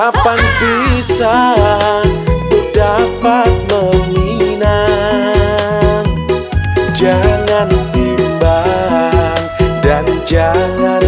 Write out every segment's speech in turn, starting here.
Kapan bisa ku dapat meminang? Jangan bimbang dan jangan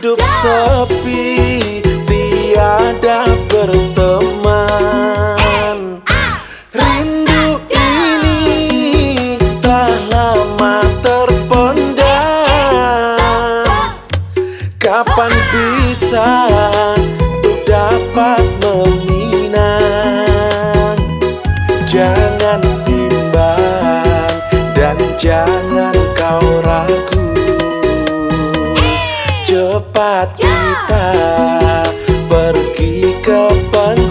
hidup sepi tiada bertemu kita pergi ke pantai